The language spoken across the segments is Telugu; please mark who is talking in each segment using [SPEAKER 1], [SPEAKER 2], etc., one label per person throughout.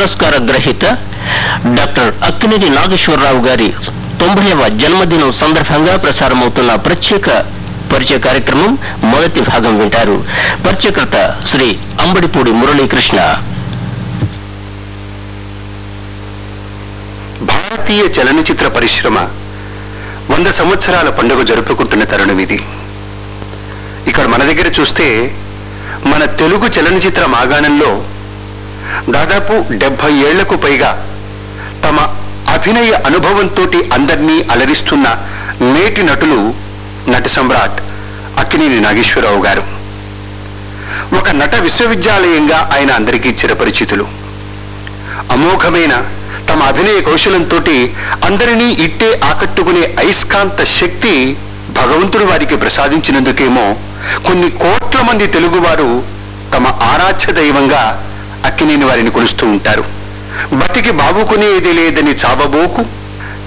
[SPEAKER 1] పురస్కార గ్రహీత డాక్టర్ అక్కినేని నాగేశ్వరరావు గారి తొంభైవ జన్మదినం సందర్భంగా ప్రసారమవుతున్న ప్రత్యేక పరిచయ కార్యక్రమం మొదటి భాగం వింటారు. పరిచయకర్త శ్రీ అంబడిపూడి మురళీకృష్ణ.
[SPEAKER 2] భారతీయ చలనచిత్ర పరిశ్రమ వంద సంవత్సరాల పండుగ జరుపుకుంటున్న తరుణం ఇది. ఇక్కడ మన దగ్గర చూస్తే మన తెలుగు చలనచిత్ర మాగాణంలో దాదాపు డెబ్బై ఏళ్ళకు పైగా తమ అభినయ అనుభవంతో అందర్నీ అలరిస్తున్న నేటి నటులు నట సమ్రాట్ అక్కినేని నాగేశ్వరరావు గారు. ఒక నట విశ్వవిద్యాలయంగా ఆయన అందరికీ చిరపరిచితులు. అమోఘమైన తమ అభినయ కౌశలంతో అందరినీ ఇట్టే ఆకట్టుకునే అయస్కాంత శక్తి భగవంతుడు వారికి ప్రసాదించినందుకేమో కొన్ని కోట్ల మంది తెలుగువారు తమ ఆరాధ్య దైవంగా అక్కినేని వారిని కొలుస్తూ ఉంటారు. బతికి బాబుకునేది లేదని చావబోకు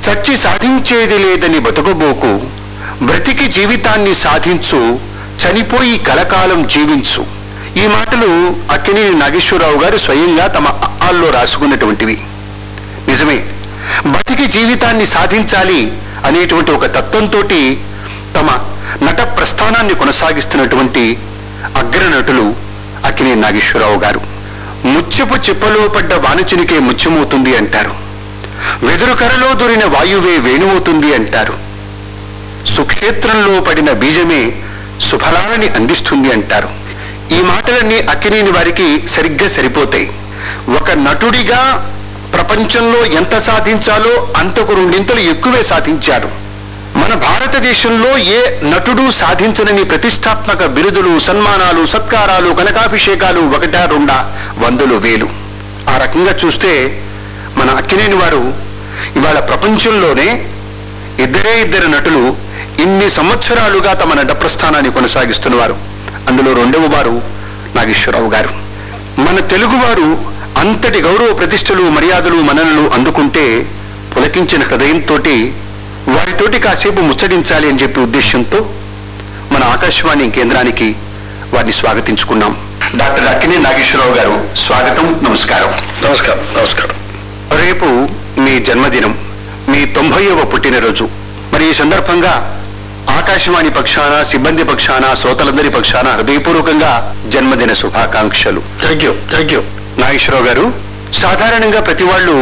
[SPEAKER 2] చచ్చి సాధించేది లేదని బతుకబోకు బ్రతికి జీవితాన్ని సాధించు చనిపోయి కలకాలం జీవించు. ఈ మాటలు అక్కినేని నాగేశ్వరరావు గారు స్వయంగా తమ అల్లో రాసుకున్నటువంటివి. నిజమే బతికి జీవితాన్ని సాధించాలి అనేటువంటి ఒక తత్వంతో తమ నట ప్రస్థానాన్ని కొనసాగిస్తున్నటువంటి అగ్రనటులు అక్కినేని నాగేశ్వరరావు గారు. ముత్యపు చిప్పలో పడ్డ వానచినికే ముత్యమవుతుంది అంటారు. వెదురు కరలో దొరిన వాయువే వేణువుతుంది అంటారు. సుక్షేత్రంలో పడిన బీజమే సుఫలాన్ని అందిస్తుంది అంటారు. ఈ మాటలన్నీ అక్కినేని వారికి సరిగ్గా సరిపోతాయి. ఒక నటుడిగా ప్రపంచంలో ఎంత సాధించాలో అంతకు రెండింతలు ఎక్కువే సాధించారు. మన భారతదేశంలో ఏ నటుడు సాధించనని ప్రతిష్టాత్మక బిరుదులు సన్మానాలు సత్కారాలు కనకాభిషేకాలు ఒకటా రెండా? వందలు వేలు. ఆ రకంగా చూస్తే మన అక్కినేని వారు ఇవాళ ప్రపంచంలోనే ఇద్దరే ఇద్దరు నటులు ఇన్ని సంవత్సరాలుగా తమ నట ప్రస్థానాన్ని కొనసాగిస్తున్నవారు. అందులో రెండవ వారు నాగేశ్వరరావు గారు. మన తెలుగువారు అంతటి గౌరవ ప్రతిష్టలు మర్యాదలు మననలు అందుకుంటే పులకించిన హృదయంతో వారితోటి కాసేపు ముచ్చటించాలి అని చెప్పి ఉద్దేశంతో మన ఆకాశవాణి కేంద్రానికి వారిని స్వాగతించుకున్నాం. డాక్టర్ అక్కినే నాగేశ్వరరావు గారు స్వాగతం నమస్కారం.
[SPEAKER 3] నమస్కారం నమస్కారం.
[SPEAKER 2] రేపు మీ జన్మదినం మీ తొంభైవ పుట్టినరోజు. మరి ఈ సందర్భంగా ఆకాశవాణి పక్షాన సిబ్బంది పక్షాన శ్రోతలందరి పక్షాన హృదయపూర్వకంగా జన్మదిన శుభాకాంక్షలు.
[SPEAKER 3] Thank you thank you.
[SPEAKER 2] Nageswararao గారు సాధారణంగా ప్రతి వాళ్ళు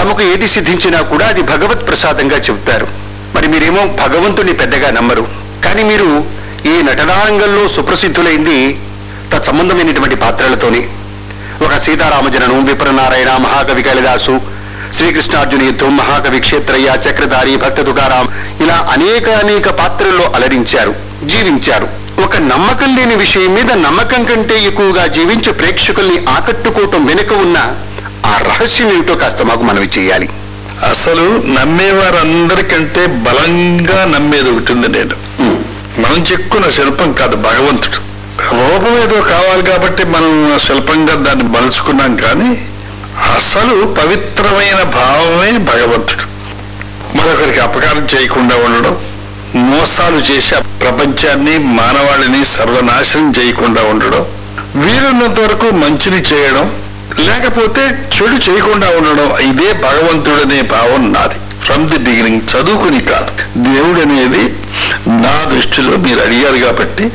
[SPEAKER 2] తమకు ఏది సిద్ధించినా కూడా అది భగవత్ ప్రసాదంగా చెబుతారు. మరి మీరేమో భగవంతుని పెద్దగా నమ్మరు. కానీ మీరు ఈ నటనారంగంలో సుప్రసిద్ధులైంది తత్సంబంధమైనటువంటి పాత్రలతోనే. ఒక సీతారామజననం విప్రనారాయణ మహాకవి కాళిదాసు శ్రీకృష్ణార్జున యుద్ధం మహాకవి క్షేత్రయ్య చక్రధారి భక్త తుకారాం ఇలా అనేక అనేక పాత్రల్లో అలరించారు జీవించారు. ఒక నమ్మకం లేని విషయం మీద నమ్మకం కంటే ఎక్కువగా జీవించి ప్రేక్షకుల్ని ఆకట్టుకోవటం వెనుక ఉన్న ఆ రహస్యం ఏమిటో కాస్త మాకు మనవి చేయాలి.
[SPEAKER 3] అసలు నమ్మేవారందరికంటే బలంగా నమ్మేది ఒకటి ఉంది నేను మనం చెక్కున్న శిల్పం కాదు భగవంతుడు. రూపం ఏదో కావాలి కాబట్టి మనం శిల్పంగా దాన్ని మలుచుకున్నాం కానీ అసలు పవిత్రమైన భావమే భగవంతుడు. మరొకరికి అపకారం చేయకుండా ఉండడం మోసాలు చేసి ఆ ప్రపంచాన్ని మానవాళిని సర్వనాశనం చేయకుండా ఉండడం వీలున్నంత వరకు మంచిని చేయడం లేకపోతే చెడు చేయకుండా ఉండడం ఇదే భగవంతుడనే భావం నాది. ఫ్రమ్ ది బిగినింగ్ చదువుకుని కాదు. దేవుడు అనేది నా దృష్టిలో మీరు అడిగారు కాబట్టి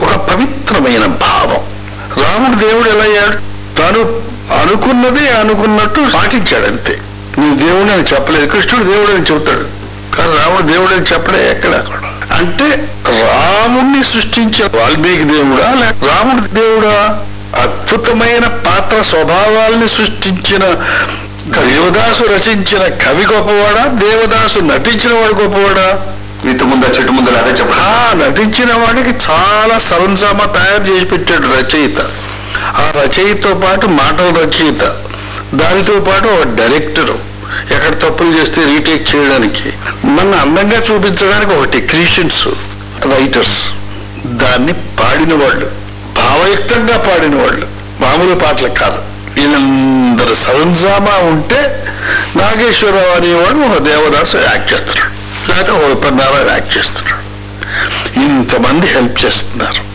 [SPEAKER 3] ఒక పవిత్రమైన భావం. రాముడు దేవుడు ఎలా అయ్యాడు? తను అనుకున్నదే అనుకున్నట్టు పాటించాడు అంతే. నువ్వు దేవుడు అని చెప్పలేదు కృష్ణుడు దేవుడు అని చెబుతాడు. కానీ రాముడు దేవుడు అని చెప్పలే ఎక్కడ? అంటే రాముణ్ణి సృష్టించే వాల్మీకి దేవుడా లేక రాముడు దేవుడా? అద్భుతమైన పాత్ర స్వభావాల్ని సృష్టించిన దేవదాసు రచించిన కవి గొప్పవాడా? దేవదాసు నటించిన వాడు గొప్పవాడా?
[SPEAKER 2] వీటి ముందు చెట్టు ముందు అదే చెప్ప
[SPEAKER 3] నటించిన వాడికి చాలా సరంజామా తయారు చేసి పెట్టాడు రచయిత. ఆ రచయితతో పాటు మాటల రచయిత. దానితో పాటు ఒక డైరెక్టర్. ఎక్కడ తప్పులు చేస్తే రీటేక్ చేయడానికి. మన అందంగా చూపించడానికి ఒక టెక్నీషియన్స్ రైటర్స్. దాన్ని పాడిన వాళ్ళు. భావయుక్తంగా పాడిన వాళ్ళు మామూలు పాటలు కాదు. వీళ్ళందరూ సరంజామా ఉంటే నాగేశ్వరరావు అనేవాడు ఒక దేవదాసు యాక్ట్ చేస్తున్నాడు. లేకపోతే ఒక విపన్నారాయణ యాక్ట్ చేస్తున్నాడు. ఇంతమంది హెల్ప్ చేస్తున్నారు.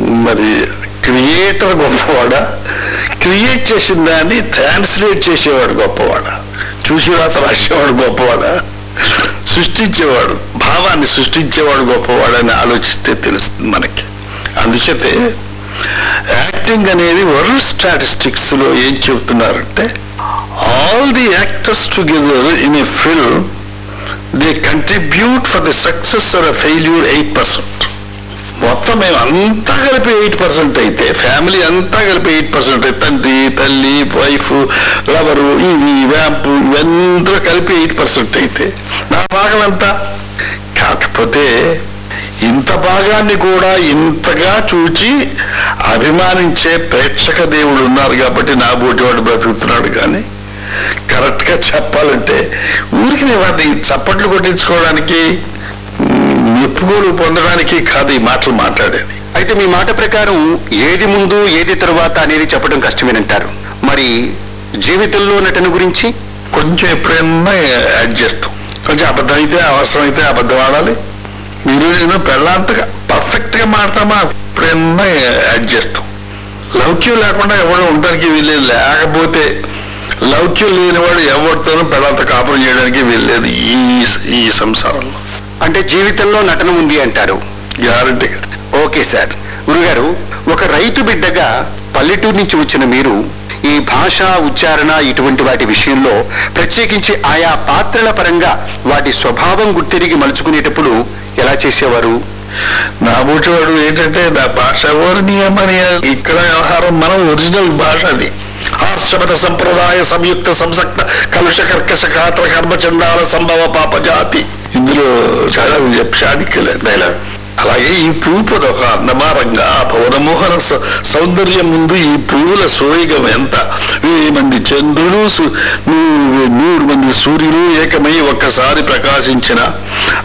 [SPEAKER 3] మరి క్రియేటర్ గొప్పవాడా? క్రియేట్ చేసిన దాన్ని ట్రాన్స్లేట్ చేసేవాడు గొప్పవాడా? చూసి రాసేవాడు గొప్పవాడా? సృష్టించేవాడు భావాన్ని సృష్టించేవాడు గొప్పవాడని ఆలోచిస్తే తెలుస్తుంది మనకి. అందుచేతే యాక్టింగ్ అనేది వరల్డ్ స్టాటిస్టిక్స్లో ఏం చెబుతున్నారంటే all the actors together in a film they contribute for the success or failure eight percent మొత్తం మేము అంతా కలిపి ఎయిట్ పర్సెంట్ అయితే ఫ్యామిలీ అంతా కలిపి ఎయిట్ పర్సెంట్ తండ్రి తల్లి వైఫ్ లవరు ఇవి వ్యాంపు ఇవంతా కలిపి ఎయిట్ పర్సెంట్ అయితే నా భాగం ఎంత కాకపోతే ఇంత భాగాన్ని కూడా ఇంతగా చూచి అభిమానించే ప్రేక్షక దేవుడు ఉన్నారు కాబట్టి నా బోటివాడు బ్రతుకుతున్నాడు కానీ కరెక్ట్గా చెప్పాలంటే ఊరికి వాటిని చప్పట్లు కొట్టించుకోవడానికి మెప్పుకోలు పొందడానికి కాదు ఈ మాటలు మాట్లాడేది.
[SPEAKER 2] అయితే మీ మాట ప్రకారం ఏది ముందు ఏది తరువాత అనేది చెప్పడం కష్టమేనంటారు. మరి జీవితంలో నటన గురించి?
[SPEAKER 3] కొంచెం ఎప్పుడైనా యాడ్ చేస్తాం. కొంచెం అబద్ధం అయితే అవసరం అయితే అబద్ధం ఆడాలి. మీరు నేను పెళ్ళంతగా పర్ఫెక్ట్గా మాడతామా ఎప్పుడైనా యాడ్ చేస్తాం లౌక్యం లేకుండా ఎవరు ఉండడానికి వీల్లేదు. లేకపోతే లౌక్యం లేనివాడు ఎవరితోనూ పెళ్ళంత కాపురం చేయడానికి వీల్లేదు ఈ ఈ సంసారంలో.
[SPEAKER 2] అంటే జీవితంలో నటన ఉంది అంటారు.
[SPEAKER 3] గ్యారంటీగా
[SPEAKER 2] ఓకే సార్. గురుగారు ఒక రైతు బిడ్డగా పల్లెటూరు నుంచి వచ్చిన మీరు ఈ భాష ఉచ్చారణ ఇటువంటి వాటి విషయంలో ప్రత్యేకించి ఆయా పాత్రల పరంగా వాటి స్వభావం గుర్తిరిగి మలుచుకునేటప్పుడు ఎలా చేసేవారు?
[SPEAKER 3] నా బూటివాడు ఏంటంటే నా భాష వర్ణీయమని ఇక్కడ వ్యవహారం మనం ఒరిజినల్ భాష అది. హాస్యమత సంప్రదాయ సంయుక్త సంసక్త కలుష కర్కశ కాత్ర కర్మచండాల సంభవ పాప జాతి. ఇందులో చాలా చాణిక్యలే డైలాగ్ అలాగే ఈ పువ్వు ఒక అందమారంగా భవనమోహన సౌందర్యం ముందు ఈ పూ సోయిగం ఎంత? వెయ్యి మంది చంద్రులు నూరు మంది సూర్యులు ఏకమై ఒక్కసారి ప్రకాశించిన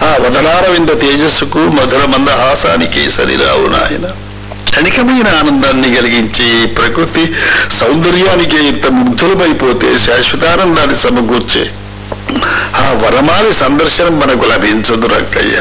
[SPEAKER 3] ఆ వదనారవింద తేజస్సుకు మధుర మందహాసానికి సరిరావు నాయన. క్షణికమైన ఆనందాన్ని కలిగించే ప్రకృతి సౌందర్యానికి ఇంత ముగ్ధులమైపోతే శాశ్వతానందాన్ని సమకూర్చే ఆ వరమాలి సందర్శనం మనకు లభించదు రక్కయ్య.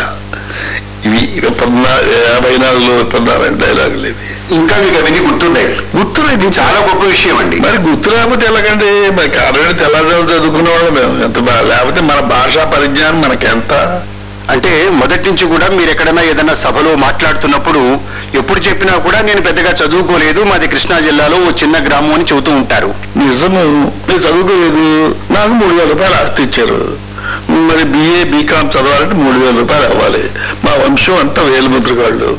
[SPEAKER 3] ఇవి పద్నా యాభై నాలుగులో పద్నాలుగు డైలాగులు ఇవి
[SPEAKER 2] ఇంకా మీకు అవన్నీ గుర్తున్నాయి
[SPEAKER 3] గుర్తులేదు
[SPEAKER 2] చాలా గొప్ప విషయం అండి.
[SPEAKER 3] మరి గుర్తు లేకపోతే ఎలాగండి? మరి ఆల్రెడీ తెల్లజాలు చదువుకునేవాళ్ళు మేము. ఎంత లేకపోతే మన భాషా పరిజ్ఞానం మనకెంత?
[SPEAKER 2] అంటే మొదటి నుంచి కూడా మీరు ఎక్కడైనా ఏదైనా సభలో మాట్లాడుతున్నప్పుడు ఎప్పుడు చెప్పినా కూడా నేను పెద్దగా చదువుకోలేదు. మాది కృష్ణా జిల్లాలో ఓ చిన్న గ్రామం అని చెబుతూ ఉంటారు.
[SPEAKER 3] నిజము. నేను చదువుకోలేదు. నాకు మూడు వేల రూపాయలు ఆస్తి ఇచ్చారు. మరి బిఏ బీకామ్ చదవాలంటే మూడు వేల రూపాయలు అవ్వాలి. మా వంశం అంతా వేలుముద్రగాళ్ళు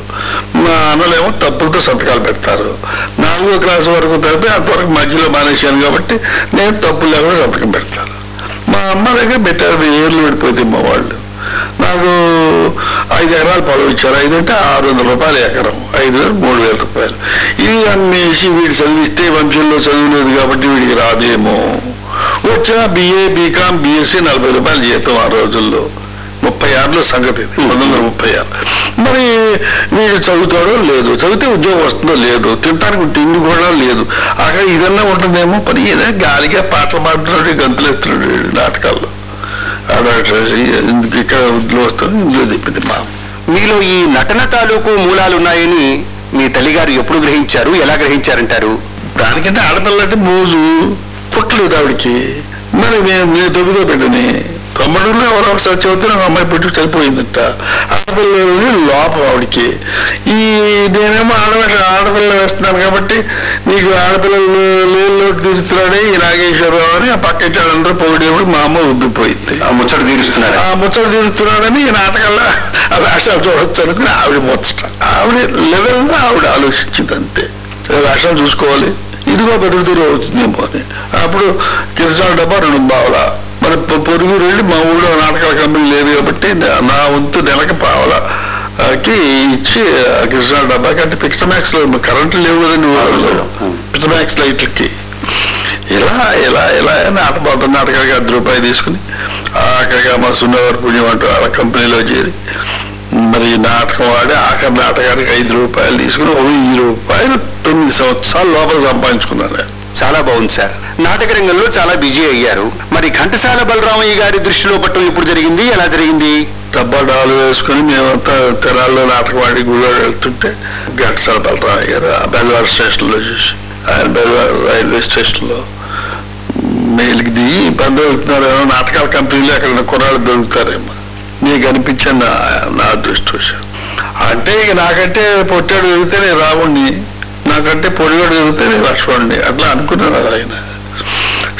[SPEAKER 3] మా అన్నలేమో తప్పులతో సంతకాలు పెడతారు. నాలుగో క్లాస్ వరకు తెలిపి అంతవరకు మధ్యలో మానేశాను కాబట్టి నేను తప్పులు లేకుండా సంతకం పెడతాను. మా అమ్మ దగ్గర పెట్టారు ఏళ్ళు పడిపోతే మా వాళ్ళు నాకు ఐదు ఎకరాలు పొలం ఇచ్చారు. ఐదు అంటే ఆరు వందల రూపాయలు ఎకరం. ఐదు వేలు మూడు వేల రూపాయలు. ఇది అమ్మేసి వీడు చదివిస్తే వంశంలో చదువులేదు కాబట్టి వీడికి రాదేమో. వచ్చిన బిఏ బీకామ్ బీఎస్సీ నలభై రూపాయలు జీతం ఆ రోజుల్లో. ముప్పై ఆరులో సంగతి ఇది. పంతొమ్మిది వందల ముప్పై ఆరు. మరి వీడు చదువుతాడో లేదు. చదివితే ఉద్యోగం వస్తుందో లేదు. తినడానికి తిండి కూడా లేదు. అక్కడ ఇదన్నా ఉంటుందేమో. పని ఏదో గాలిగా పాటలు పాడుతున్నాడు గంతులు ఎత్తున్నాడు వీడు నాటకాల్లో. ఇక్కడ ఇందులో వస్తుంది ఇందులో చెప్పింది మా
[SPEAKER 2] మీలో ఈ నటన తాలూకు మూలాలున్నాయని మీ తల్లిగారు ఎప్పుడు గ్రహించారు? ఎలా గ్రహించారంటారు?
[SPEAKER 3] దానికంటే ఆడపిల్లంటే మోజు. పుట్టలేదు ఆవిడకి. మరి నేను నేను తొమ్మిదో బిడ్డని. తమ్ముడులో ఎవరో ఒకసారి చెబితే నాకు అమ్మాయి పుట్టి చనిపోయిందట. ఆడపిల్లలు లోపం ఆవిడకి. ఈ నేనేమో ఆడపిల్ల ఆడపిల్ల వేస్తున్నాను కాబట్టి నీకు ఆడపిల్లలు లేలోకి తీరుస్తున్నాడే ఈ నాగేశ్వరరావు అని ఆ పక్క అందరూ పొగిడేప్పుడు మా అమ్మ ఉబ్బిపోయింది
[SPEAKER 2] ఆ ముచ్చట తీరుస్తున్నారు?
[SPEAKER 3] ఆ ముచ్చట తీరుస్తున్నాడని ఈ నాటకాల్లో ఆ వేషాలు చూడొచ్చు అనుకుని ఆవిడ ముచ్చట. ఆవిడ లెవెల్ ఆవిడ ఆలోచించింది అంతే. వేషాలు చూసుకోవాలి. ఇదిగో బతుకుతూరు అవుతుందేమో అని అప్పుడు కిరసాల డబ్బా రెండు బావల. మరి పొరుగు వెళ్ళి మా ఊళ్ళో నాటకాల కంపెనీ లేదు కాబట్టి నా- వంతు నెలకి పావలా. కి ఇచ్చి ఆ కిరసాల డబ్బాకి అంటే పిక్చర్ మ్యాక్స్లో కరెంట్ లేవు కదండి పిక్చర్ మ్యాక్స్ లైట్లకి. ఇలా ఇలా ఇలా నాటబాటు నాటకాలకి అర్ధ రూపాయలు తీసుకుని ఆఖరిగా మా సున్నవారి పుణ్యం అంటూ వాళ్ళ కంపెనీలో చేరి మరి ఈ నాటకం ఆడి ఆఖరి నాటకానికి ఐదు రూపాయలు తీసుకుని ఓ వెయ్యి రూపాయలు తొమ్మిది సంవత్సరాల లోపల సంపాదించుకున్నాను నేను.
[SPEAKER 2] చాలా బాగుంది సార్. నాటక రంగంలో చాలా బిజీ అయ్యారు. మరి ఘంటసాల బలరామయ్య గారి దృష్టిలో పట్టం ఎప్పుడు జరిగింది? ఎలా జరిగింది?
[SPEAKER 3] డబ్బా డాలు వేసుకుని మేమంతా తెరాల్లో నాటకవాడి గుడివాడ వెళ్తుంటే ఘంటసాల బలరామయ్య గారు బెల్వాడ స్టేషన్లో చూసి ఆయన బెల్వాడ రైల్వే స్టేషన్లో మేలుకి దిగి బంధు వెళ్తున్నారు ఏమో నాటకాల కంపెనీలో అక్కడ కుర్రాళ్ళు దొరుకుతారేమో. నీకు అనిపించాను నా నా అదృష్టం అంటే ఇక నాకంటే పొట్టాడు నేను రావుణ్ణి నాకంటే పొడిగాడు నేను లక్ష్మణ్ణి అట్లా అనుకున్నాను ఆయన.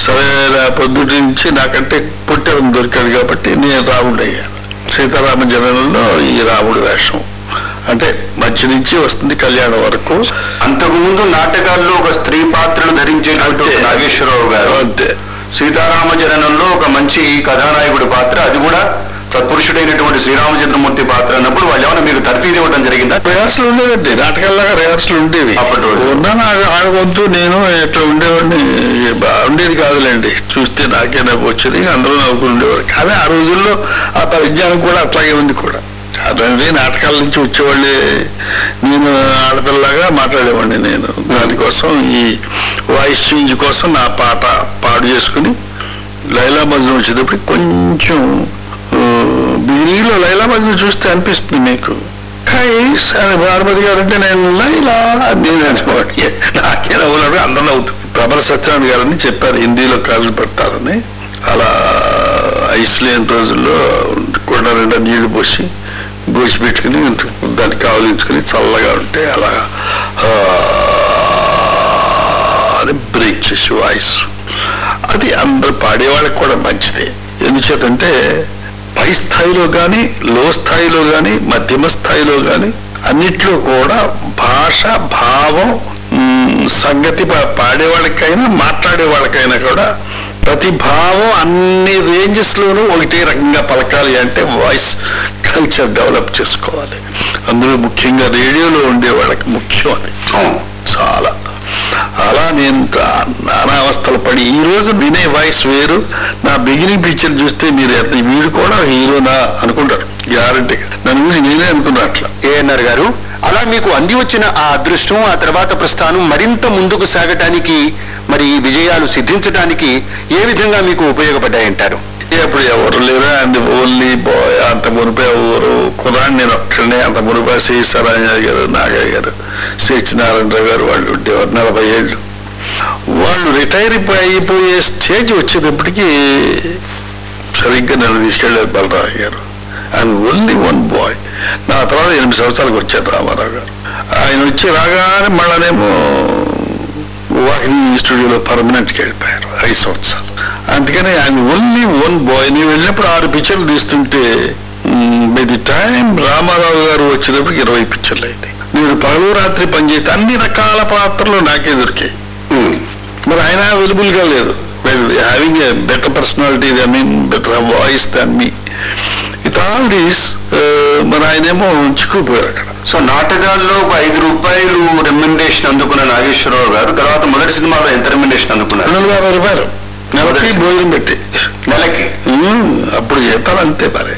[SPEAKER 3] సరే పొద్దుటి నుంచి నాకంటే పుట్టాడు దొరికాడు కాబట్టి నేను రాముడు అయ్యాను సీతారామ జనంలో ఈ రాముడు వేషం. అంటే మధ్య నుంచి వస్తుంది కళ్యాణం వరకు.
[SPEAKER 2] అంతకుముందు నాటకాల్లో ఒక స్త్రీ పాత్రను ధరించేటువంటి. నాగేశ్వరరావు గారు
[SPEAKER 3] అంతే.
[SPEAKER 2] సీతారామ జననంలో ఒక మంచి కథానాయకుడి పాత్ర. అది కూడా సత్పురుషుడైనటువంటి శ్రీరామచంద్రమూర్తి పాత్ర అన్నప్పుడు వాళ్ళు ఏమైనా మీకు తర్ఫీదు ఇవ్వడం జరిగిందా?
[SPEAKER 3] రిహార్సల్ ఉండేదండి. నాటకాల్లాగా రిహార్సల్ ఉండేవి.
[SPEAKER 2] అప్పటి రోజు.
[SPEAKER 3] ఉన్నా నాకు ఆడవద్దు నేను ఇట్లా ఉండేవాడిని. బా- ఉండేది కాదులేండి. చూస్తే నాకే నవ్వు వచ్చేది అందరూ నవ్వుకుని ఉండేవారు. కానీ ఆ రోజుల్లో ఆ పరిజ్ఞానం కూడా అట్లాగే ఉంది కూడా. అదండి నాటకాల నుంచి వచ్చేవాళ్ళే. నేను ఆడపిల్లలాగా మాట్లాడేవాడిని నేను. దానికోసం ఈ వాయిస్ చేంజ్ కోసం నా పాట పాడు చేసుకుని లైలా మజ్ను వచ్చేటప్పుడు కొంచెం బిగినింగ్లో లైలా చూస్తే అనిపిస్తుంది మీకు. హై అని భారపతి గారు అంటే నేను లైలా నేను అనుకోండి నాకే నవ్వులు అందరూ నవ్వుతుంది ప్రబల సత్యనారాయణ గారని చెప్పారు హిందీలో కాల్సి పెడతారని. అలా ఐస్ రోజుల్లో కొండ నిండా నీళ్ళు పోసి గోసి పెట్టుకుని దాన్ని కావలించుకుని చల్లగా ఉంటే అలా అని బ్రేక్ చేసి వాయిస్. అది అందరు పాడేవాళ్ళకి కూడా మంచిదే. ఎందుచేతంటే పై స్థాయిలో కానీ లో స్థాయిలో కానీ మధ్యమ స్థాయిలో కానీ అన్నిట్లో కూడా భాష భావం సంగతి పా- పాడేవాళ్ళకైనా మాట్లాడే వాళ్ళకైనా కూడా ప్రతి భావం అన్ని రేంజెస్ లోనూ ఒకటే రకంగా పలకాలి అంటే వాయిస్ కల్చర్ డెవలప్ చేసుకోవాలి. అందులో ముఖ్యంగా రేడియోలో ఉండే వాళ్ళకి ముఖ్యం అది. చాలా. నేను అవస్థలు పడి ఈ రోజు వినే వాయిస్ వేరు. నా బిగినింగ్ పిక్చర్ చూస్తే మీరు వీడు కూడా హీరోనా అనుకుంటారు. గ్యారంటీగా నన్ను గురించి నేనే అనుకున్నా అట్లా.
[SPEAKER 2] ఏఎన్ఆర్ గారు అలా మీకు అంది వచ్చిన ఆ అదృష్టం ఆ తర్వాత ప్రస్థానం మరింత ముందుకు సాగటానికి మరి ఈ విజయాలు సిద్ధించడానికి ఏ విధంగా మీకు ఉపయోగపడ్డాయంటారు?
[SPEAKER 3] ఇప్పుడు ఎవరు లేరా? And only boy. అంత మునిపే ఎవరు? కురాన్ నేను ఒక్కడనే. అంత మునిపే శ్రీ సరాంజయ్య గారు నాగయ్య గారు సత్యనారాయణరావు గారు వాళ్ళు ఉండేవారు నలభై ఏళ్ళు. వాళ్ళు రిటైర్ అయిపోయే స్టేజ్ వచ్చేటప్పటికి సరిగ్గా నన్ను తీసుకెళ్ళారు బలరామయ్య గారు. అండ్ ఓన్లీ వన్ బాయ్ నా తర్వాత ఎనిమిది సంవత్సరాలకు వచ్చారు రామారావు గారు. ఆయన వచ్చి రాగానే మళ్ళానేమో వాహిని స్టూడియోలో పర్మనెంట్కి వెళ్ళిపోయారు ఐదు సంవత్సరాలు. అందుకని ఆయన ఓన్లీ వన్ బాయ్ నేను వెళ్ళినప్పుడు ఆరు పిక్చర్లు తీస్తుంటే బై ది టైం రామారావు గారు వచ్చేటప్పటికి ఇరవై పిక్చర్లు అయితే నేను పగలు రాత్రి పనిచేస్తే అన్ని రకాల పాత్రలు నాకే దొరికాయి. మరి ఆయన అవైలబుల్గా లేదు having a better personality I mean better voice than me with all these మరి ఆయనేమో చిక్కుపోయారు అక్కడ.
[SPEAKER 2] సో నాటకాల్లో ఒక ఐదు రూపాయలు రెమ్యునరేషన్ అందుకున్న నాగేశ్వరరావు గారు తర్వాత మొదటి సినిమాలో ఎంత రెమ్యునరేషన్ అందుకున్నారు?
[SPEAKER 3] యాభై రూపాయలు. నెలకి భోజనం పెట్టి.
[SPEAKER 2] నెలకి.
[SPEAKER 3] అప్పుడు జీతాలు అంతే మరి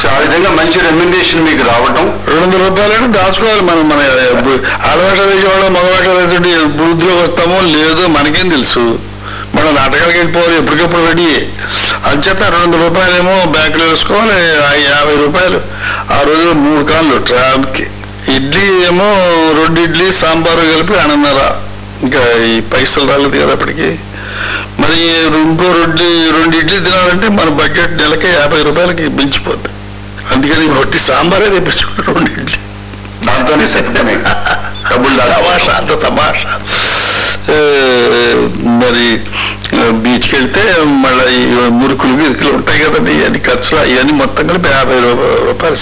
[SPEAKER 2] సో ఆ విధంగా మంచి రెమ్యునరేషన్ మీకు రావటం.
[SPEAKER 3] రెండు వందల రూపాయలు దాచుకోవాలి మనం మన ఆడవాట వేసేవాళ్ళం మగవాట వేసేటి వృద్ధిలో వస్తామో లేదో మనకేం తెలుసు. మనం నాటకాలకు వెళ్ళిపోవాలి ఎప్పటికప్పుడు రెడీ అంచేత రెండు వందల రూపాయలేమో బ్యాంకులో వేసుకోవాలి యాభై రూపాయలు. ఆ రోజు మూడు కాళ్ళు ట్రామ్కి. ఇడ్లీ ఏమో రెండు ఇడ్లీ సాంబారు కలిపి ఆనన్నర ఇంకా ఈ పైసలు రాలేదు కదా అప్పటికి. మరి ఇంకో రెండు రెండు ఇడ్లీ తినాలంటే మన బడ్జెట్ నెలకే యాభై రూపాయలకి మించిపోద్ది. అందుకని రొట్టి సాంబారే తెప్పించుకుంటారు రెండు ఇడ్లీ.
[SPEAKER 2] దాంతోనే సత్యమే. డబ్బులు
[SPEAKER 3] తమాషా అంత తమాషా. మరి బీచ్కి వెళ్తే మళ్ళీ మురుకులు గిరుకులు ఉంటాయి కదండి ఇవన్నీ ఖర్చులు ఇవన్నీ మొత్తం కలిపి యాభై రూపాయలు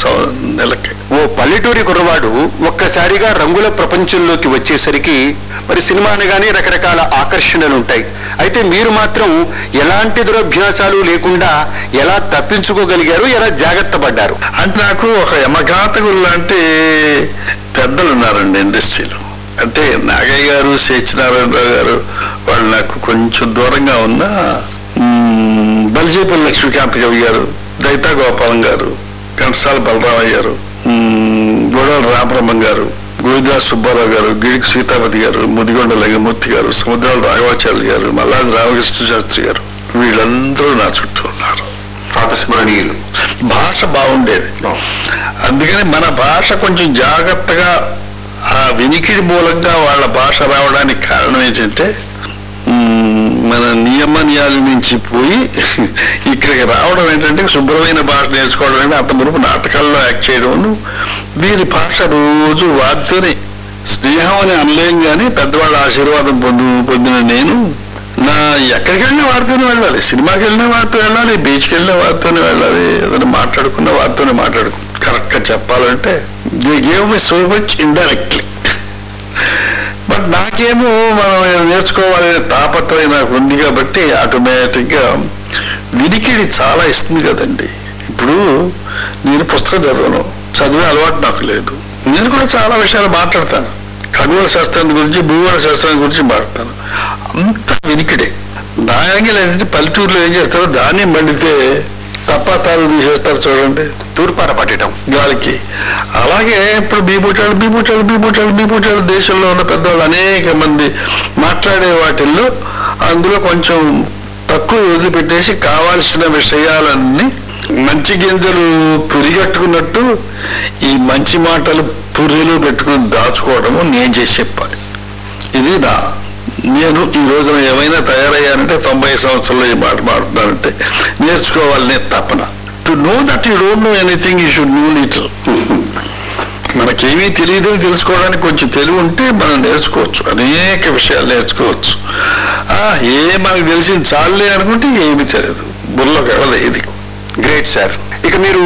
[SPEAKER 3] నెలకి.
[SPEAKER 2] ఓ పల్లెటూరి కుర్రవాడు ఒక్కసారిగా రంగుల ప్రపంచంలోకి వచ్చేసరికి మరి సినిమా అనగానే రకరకాల ఆకర్షణలు ఉంటాయి. అయితే మీరు మాత్రం ఎలాంటి దురభ్యాసాలు లేకుండా ఎలా తప్పించుకోగలిగారు ఎలా జాగ్రత్త పడ్డారు?
[SPEAKER 3] అంటే నాకు ఒక యమఘాతకులు లాంటి పెద్దలు ఉన్నారండి ఇండస్ట్రీలో. అంటే నాగయ్య గారు సత్యనారాయణరావు గారు వాళ్ళు నాకు కొంచెం దూరంగా ఉన్న బలిజేపల్లి లక్ష్మీకాంత్ కవి గారు దైతా గోపాలం గారు ఘంటసాల బలరామయ్య గారు మ్, గోడవల రామబ్రహ్మం గారు గోవిందాస్ సుబ్బారావు గారు గిడికి సీతాపతి గారు ముదిగొండ లింగమూర్తి గారు సముద్రాల రాఘవాచార్య గారు మల్లాది రామకృష్ణ శాస్త్రి గారు వీళ్ళందరూ నా చుట్టూ ఉన్నారు.
[SPEAKER 2] ప్రాతస్మరణీయులు
[SPEAKER 3] భాష బాగుండేది. అందుకని మన భాష కొంచెం జాగ్రత్తగా ఆ వినికిడి మూలంగా వాళ్ళ భాష రావడానికి కారణం ఏంటంటే మన నియమ నియాల నుంచి పోయి ఇక్కడికి రావడం ఏంటంటే శుభ్రమైన భాష నేర్చుకోవడం అంటే అంత మురుపు నాటకాల్లో యాక్ట్ చేయడం వీరి భాష రోజు వారితోనే స్నేహం అని అనలేం కానీ పెద్దవాళ్ళ ఆశీర్వాదం పొందు పొందిన నేను. నా ఎక్కడికి వెళ్ళినా వారితోనే వెళ్ళాలి. సినిమాకి వెళ్ళినా వారితో వెళ్ళాలి. బీచ్కి వెళ్ళినా వారితోనే వెళ్ళాలి. ఏదైనా మాట్లాడుకున్న వారితోనే మాట్లాడుకు కరెక్ట్గా చెప్పాలంటే they gave me so much indirectly but నాకేమో మనం నేర్చుకోవాలనే తాపత్రయం నాకు ఉంది కాబట్టి ఆటోమేటిక్గా వినికిడి చాలా ఇస్తుంది కదండి. ఇప్పుడు నేను పుస్తకం చదవను చదివే అలవాటు నాకు లేదు. నేను కూడా చాలా విషయాలు మాట్లాడతాను. ఖగోళ శాస్త్రం గురించి భూగోళ శాస్త్రం గురించి మాట్లాడతాను. అంత వినికిడే. నా యాంగిల్ ఏంటంటే పల్లెటూరులో ఏం చేస్తారో ధాన్యం మండితే తప్పాతాలు తీసేస్తారు చూడండి.
[SPEAKER 2] తూర్పార పట్టడం
[SPEAKER 3] గాలికి. అలాగే ఇప్పుడు బీబూటాలు బీబూటాలు బీబూటాలు బీబూటాలు దేశంలో ఉన్న పెద్దవాళ్ళు అనేక మంది మాట్లాడే వాటిల్లో అందులో కొంచెం తక్కువ వదిలిపెట్టేసి కావాల్సిన విషయాలన్నీ మంచి గింజలు పురిగట్టుకున్నట్టు ఈ మంచి మాటలు పురిలో పెట్టుకుని దాచుకోవడము నేను చేసి చెప్పాలి. ఇది నా నేను ఈ రోజున ఏమైనా తయారయ్యానంటే తొంభై సంవత్సరంలో ఈ మాట మాడుతున్నానంటే నేర్చుకోవాలనే తపన. To know that you don't know anything you should know it మనకేమీ తెలియదు తెలుసుకోవడానికి కొంచెం తెలివి ఉంటే మనం నేర్చుకోవచ్చు. అనేక విషయాలు నేర్చుకోవచ్చు. ఆ ఏ మనకు తెలిసింది చాలే అనుకుంటే ఏమీ తెలియదు. బుర్రలోకి వెళ్ళదు ఇది.
[SPEAKER 2] గ్రేట్ సార్ ఇక మీరు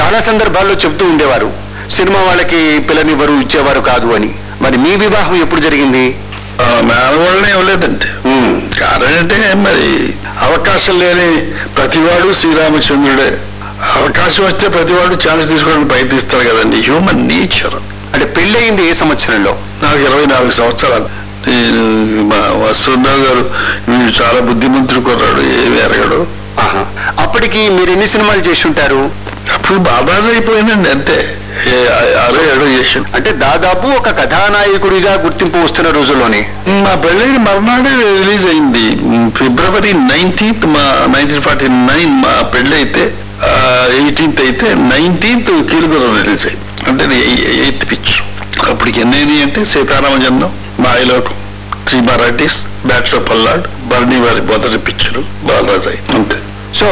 [SPEAKER 2] చాలా సందర్భాల్లో చెప్తూ ఉండేవారు. సినిమా వాళ్ళకి పిల్లనివ్వరు ఇచ్చేవారు కాదు అని. మరి మీ వివాహం ఎప్పుడు జరిగింది?
[SPEAKER 3] మేనవాళ్ళనే ఇవ్వలేదండి కారణం అంటే మరి అవకాశం లేని ప్రతివాడు శ్రీరామచంద్రుడే. అవకాశం వస్తే ప్రతివాడు ఛాన్స్ తీసుకోవడానికి ప్రయత్నిస్తారు కదండి. హ్యూమన్ నేచర్
[SPEAKER 2] అంటే పెళ్ళయింది ఏ సంవత్సరంలో?
[SPEAKER 3] నాకు ఇరవై నాలుగు సంవత్సరాలు. మా వసుంధరావు గారు వీడు చాలా బుద్ధిమంతుడు కొన్నాడు ఏమి ఎరగడు
[SPEAKER 2] ఆహా. అప్పటికి మీరు ఎన్ని సినిమాలు చేసి ఉంటారు?
[SPEAKER 3] అప్పుడు బాబాజ్ అయిపోయిందండి అంతే ఆరో ఏడో చేసాను
[SPEAKER 2] అంటే దాదాపు ఒక కథానాయకుడిగా గుర్తింపు వస్తున్న రోజుల్లోనే.
[SPEAKER 3] మా పెళ్ళైన మర్నాడే రిలీజ్ అయింది. ఫిబ్రవరి నైన్టీన్త్ మా నైన్టీన్ ఫార్టీ నైన్ మా పెళ్ళి అయితే ఎయిటీన్త్ అయితే నైన్టీన్త్ కీలుగురం రిలీజ్ అయింది. అంటే ఎయిత్ పిక్చర్ అప్పటికి ఎన్ని అయినాయి అంటే సీతారామ జన్మం మాయలోకం త్రీ మరాఠీస్ బ్యాట్లో పల్లాడ్ బర్నీ వారి మొదటి పిక్చర్ బాలరాజాయి అంతే.
[SPEAKER 2] సో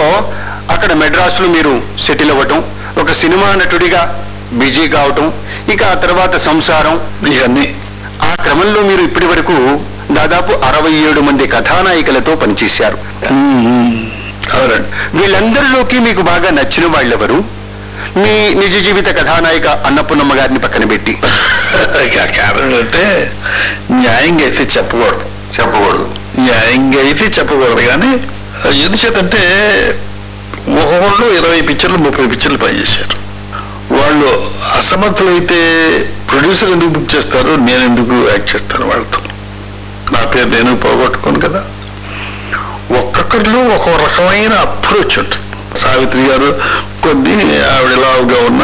[SPEAKER 2] అక్కడ మెడ్రాస్లో మీరు సెటిల్ అవ్వటం ఒక సినిమా నటుడిగా బిజీ కావటం ఇక ఆ తర్వాత సంసారం
[SPEAKER 3] ఇవన్నీ.
[SPEAKER 2] ఆ క్రమంలో మీరు ఇప్పటి వరకు దాదాపు అరవై ఏడు మంది కథానాయికలతో పనిచేశారు.
[SPEAKER 3] అవునండి.
[SPEAKER 2] వీళ్ళందరిలోకి మీకు బాగా నచ్చిన వాళ్ళెవరు? మీ నిజ జీవిత కథానాయిక అన్నపూర్ణమ్మ గారిని పక్కన పెట్టి.
[SPEAKER 3] కారణం అంటే న్యాయంగా అయితే చెప్పకూడదు.
[SPEAKER 2] చెప్పకూడదు.
[SPEAKER 3] న్యాయంగా అయితే చెప్పకూడదు కానీ ఎందుచేతంటే ఒక్కొక్కళ్ళు ఇరవై పిక్చర్లు ముప్పై పిక్చర్లు పనిచేశారు. వాళ్ళు అసమర్థులైతే ప్రొడ్యూసర్ ఎందుకు బుక్ చేస్తారు? నేను ఎందుకు యాక్ట్ చేస్తాను వాళ్ళతో? నా పేరు నేను పోగొట్టుకోను కదా. ఒక్కొక్కరిలో ఒక రకమైన అప్రోచ్ ఉంటుంది. సావిత్రి గారు కొన్ని ఆవిడ లావుగా ఉన్న